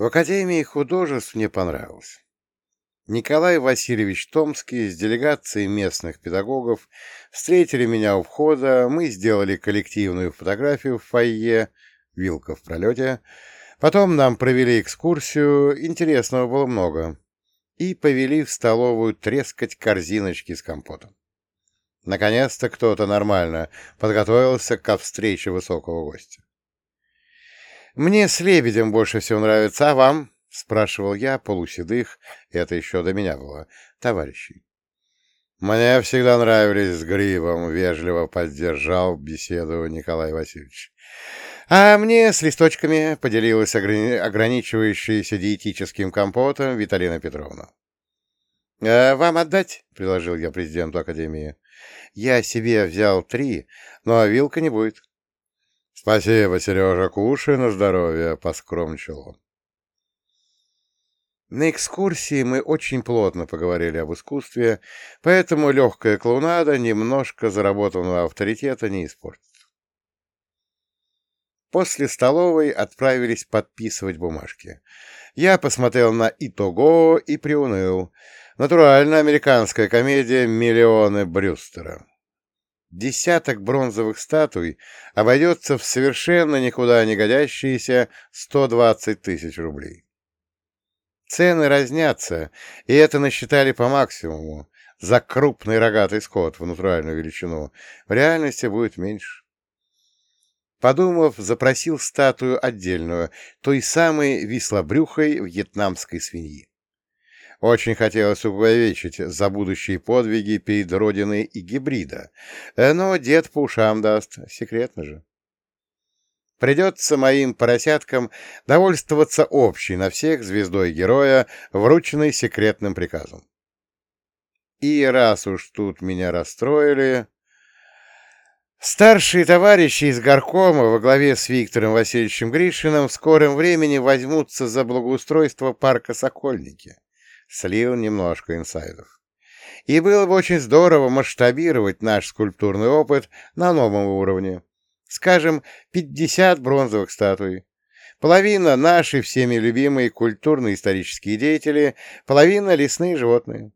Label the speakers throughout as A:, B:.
A: В Академии художеств мне понравилось. Николай Васильевич Томский с делегацией местных педагогов встретили меня у входа, мы сделали коллективную фотографию в фойе, вилка в пролете, потом нам провели экскурсию, интересного было много, и повели в столовую трескать корзиночки с компотом. Наконец-то кто-то нормально подготовился к встрече высокого гостя. «Мне с лебедем больше всего нравится, а вам?» — спрашивал я полуседых, это еще до меня было, товарищей. «Мне всегда нравились с грибом», — вежливо поддержал беседу Николай Васильевич. «А мне с листочками поделилась ограни... ограничивающаяся диетическим компотом Виталина Петровна». «А «Вам отдать?» — предложил я президенту Академии. «Я себе взял три, но вилка не будет». «Спасибо, Сережа, кушай на здоровье», — поскромничал он. На экскурсии мы очень плотно поговорили об искусстве, поэтому легкая клоунада немножко заработанного авторитета не испортит. После столовой отправились подписывать бумажки. Я посмотрел на «Итого» и приуныл. Натурально американская комедия «Миллионы Брюстера». Десяток бронзовых статуй обойдется в совершенно никуда не годящиеся 120 тысяч рублей. Цены разнятся, и это насчитали по максимуму. За крупный рогатый скот в натуральную величину в реальности будет меньше. Подумав, запросил статую отдельную, той самой вислобрюхой вьетнамской свиньи. Очень хотелось увековечить за будущие подвиги перед Родиной и гибрида, но дед по ушам даст, секретно же. Придется моим поросяткам довольствоваться общей на всех звездой героя, врученной секретным приказом. И раз уж тут меня расстроили... Старшие товарищи из горкома во главе с Виктором Васильевичем Гришиным в скором времени возьмутся за благоустройство парка Сокольники. Слил немножко инсайдов. И было бы очень здорово масштабировать наш скульптурный опыт на новом уровне Скажем, 50 бронзовых статуй. Половина наши всеми любимые культурно-исторические деятели, половина лесные животные.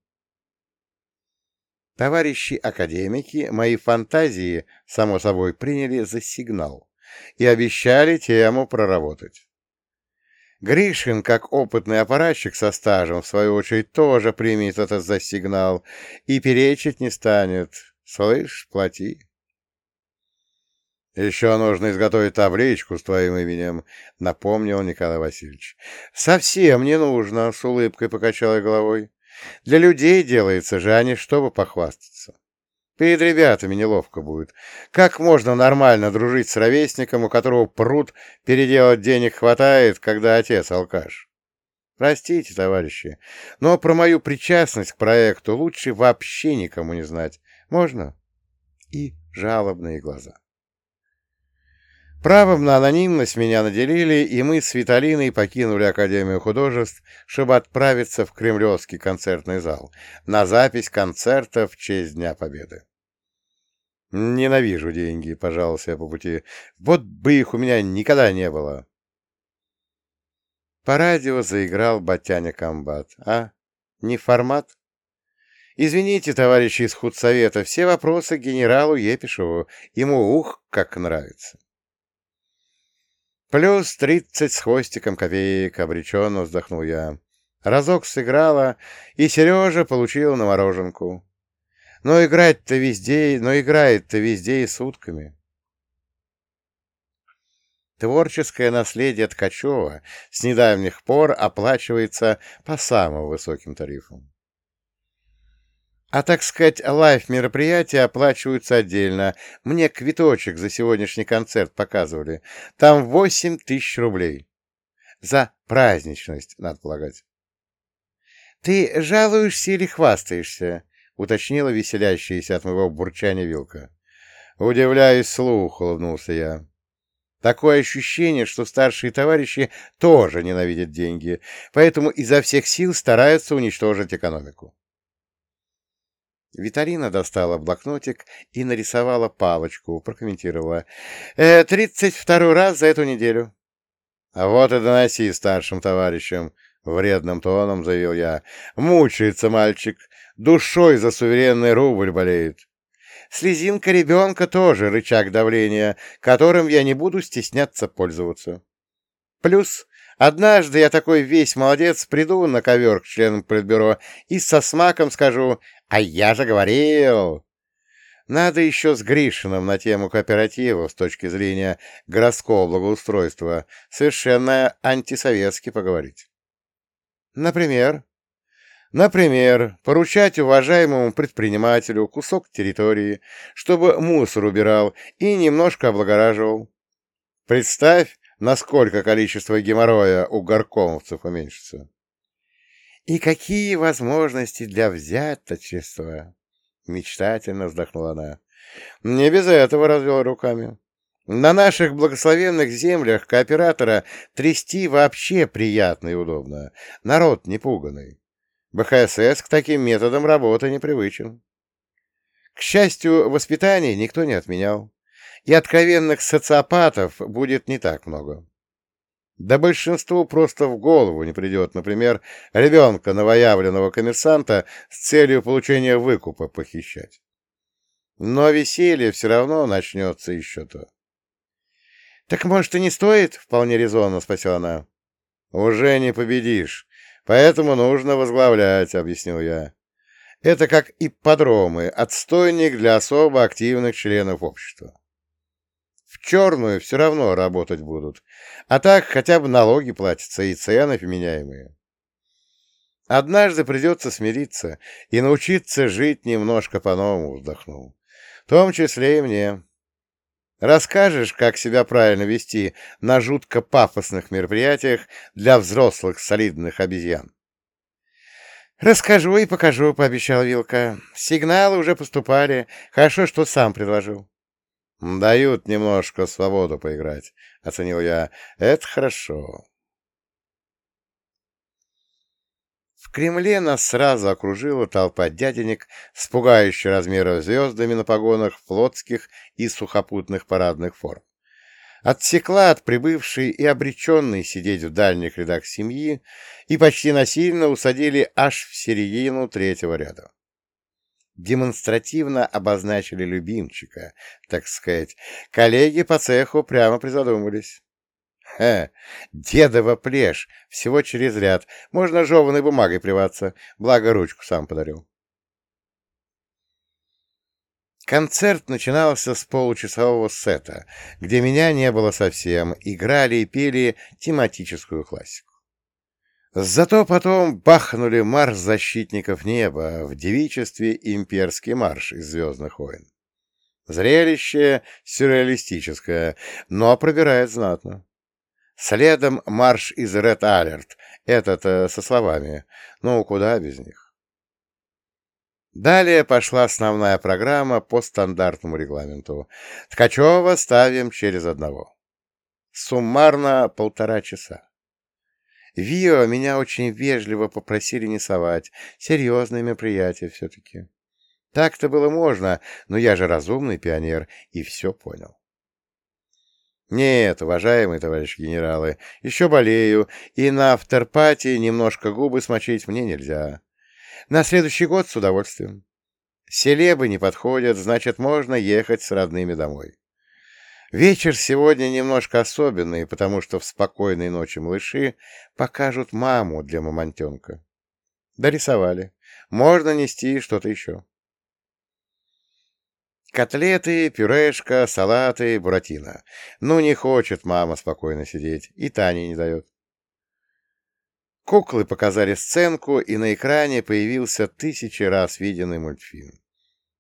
A: Товарищи академики мои фантазии, само собой, приняли за сигнал и обещали тему проработать. Гришин, как опытный аппаратчик со стажем, в свою очередь, тоже примет это за сигнал и перечить не станет. Слышь, плати. «Еще нужно изготовить табличку с твоим именем», — напомнил Николай Васильевич. «Совсем не нужно», — с улыбкой покачал я головой. «Для людей делается же, а не чтобы похвастаться. Перед ребятами неловко будет. Как можно нормально дружить с ровесником, у которого пруд переделать денег хватает, когда отец алкаш? Простите, товарищи, но про мою причастность к проекту лучше вообще никому не знать. Можно?» И жалобные глаза. Правом на анонимность меня наделили, и мы с Виталиной покинули Академию художеств, чтобы отправиться в Кремлевский концертный зал на запись концерта в честь Дня Победы. «Ненавижу деньги», — пожаловался я по пути. «Вот бы их у меня никогда не было». По радио заиграл Батяня Комбат. «А? Не формат?» «Извините, товарищи из худсовета, все вопросы генералу Епишеву. Ему ух, как нравится». «Плюс тридцать с хвостиком копеек», — обреченно вздохнул я. Разок сыграла, и Сережа получил на мороженку. Но играть-то везде, но играет-то везде и сутками. Творческое наследие Ткачева с недавних пор оплачивается по самым высоким тарифам. А, так сказать, лайф-мероприятия оплачиваются отдельно. Мне квиточек за сегодняшний концерт показывали. Там восемь тысяч рублей. За праздничность, надо полагать. — Ты жалуешься или хвастаешься? — уточнила веселящаяся от моего бурчания вилка. — Удивляюсь слух, — улыбнулся я. Такое ощущение, что старшие товарищи тоже ненавидят деньги, поэтому изо всех сил стараются уничтожить экономику. Виталина достала блокнотик и нарисовала палочку, прокомментировала. «Э, «Тридцать второй раз за эту неделю». А вот и доноси старшим товарищам, — вредным тоном заявил я. Мучается мальчик, душой за суверенный рубль болеет. Слезинка ребенка тоже рычаг давления, которым я не буду стесняться пользоваться. Плюс однажды я такой весь молодец приду на ковер к членам политбюро и со смаком скажу «А я же говорил!» Надо еще с Гришиным на тему кооператива с точки зрения городского благоустройства совершенно антисоветски поговорить. Например, например, поручать уважаемому предпринимателю кусок территории, чтобы мусор убирал и немножко облагораживал. Представь, насколько количество геморроя у горкомовцев уменьшится. И какие возможности для взяточества! Мечтательно вздохнула она. Не без этого развел руками. На наших благословенных землях кооператора трясти вообще приятно и удобно. Народ не пуганный. БХСС к таким методам работы не привычен. К счастью, воспитание никто не отменял, и откровенных социопатов будет не так много. Да большинству просто в голову не придет, например, ребенка новоявленного коммерсанта с целью получения выкупа похищать. Но веселье все равно начнется еще то. — Так, может, и не стоит? — вполне резонно спросила она. — Уже не победишь, поэтому нужно возглавлять, — объяснил я. Это как ипподромы, отстойник для особо активных членов общества. Черную все равно работать будут, а так хотя бы налоги платятся и цены вменяемые. Однажды придется смириться и научиться жить немножко по-новому, вздохнул. В том числе и мне. Расскажешь, как себя правильно вести на жутко пафосных мероприятиях для взрослых солидных обезьян? «Расскажу и покажу», — пообещал Вилка. «Сигналы уже поступали. Хорошо, что сам предложил». «Дают немножко свободу поиграть», — оценил я. «Это хорошо». В Кремле нас сразу окружила толпа дяденек с пугающей размеров звездами на погонах флотских и сухопутных парадных форм. Отсекла от прибывшей и обреченной сидеть в дальних рядах семьи и почти насильно усадили аж в середину третьего ряда демонстративно обозначили любимчика, так сказать. Коллеги по цеху прямо призадумались. Хе, дедова плешь, всего через ряд. Можно жеванной бумагой плеваться, благо ручку сам подарил. Концерт начинался с получасового сета, где меня не было совсем, играли и пели тематическую классику. Зато потом бахнули марш защитников неба в девичестве имперский марш из «Звездных войн». Зрелище сюрреалистическое, но пробирает знатно. Следом марш из Red Alert, этот э, со словами «Ну, куда без них?». Далее пошла основная программа по стандартному регламенту. Ткачева ставим через одного. Суммарно полтора часа. Вио меня очень вежливо попросили не совать. Серьезное мероприятие все-таки. Так-то было можно, но я же разумный пионер и все понял. Нет, уважаемые товарищи генералы, еще болею, и на авторпатии немножко губы смочить мне нельзя. На следующий год с удовольствием. Селебы не подходят, значит, можно ехать с родными домой. Вечер сегодня немножко особенный, потому что в спокойной ночи малыши покажут маму для мамонтенка. Дорисовали. Можно нести что-то еще. Котлеты, пюрешка, салаты, буратино. Ну, не хочет мама спокойно сидеть, и Таня не дает. Куклы показали сценку, и на экране появился тысячи раз виденный мультфильм.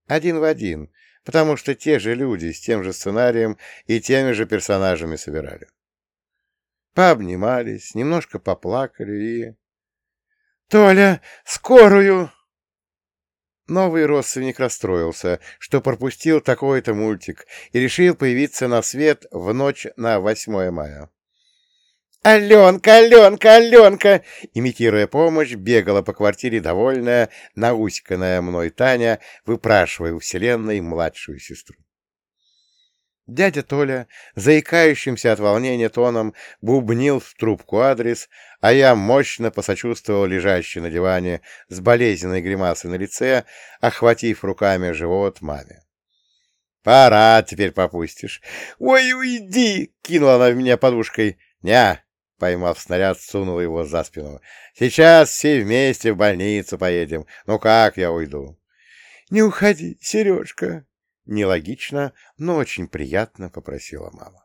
A: Один в один — потому что те же люди с тем же сценарием и теми же персонажами собирали. Пообнимались, немножко поплакали и... «Толя, скорую!» Новый родственник расстроился, что пропустил такой-то мультик и решил появиться на свет в ночь на 8 мая. «Аленка, Аленка, Аленка!» Имитируя помощь, бегала по квартире довольная, науськанная мной Таня, выпрашивая у Вселенной младшую сестру. Дядя Толя, заикающимся от волнения тоном, бубнил в трубку адрес, а я мощно посочувствовал лежащей на диване с болезненной гримасой на лице, охватив руками живот маме. «Пора, теперь попустишь». «Ой, уйди!» — кинула она в меня подушкой. «Ня!» — поймав снаряд, сунул его за спину. «Сейчас все вместе в больницу поедем. Ну как я уйду?» «Не уходи, Сережка!» Нелогично, но очень приятно попросила мама.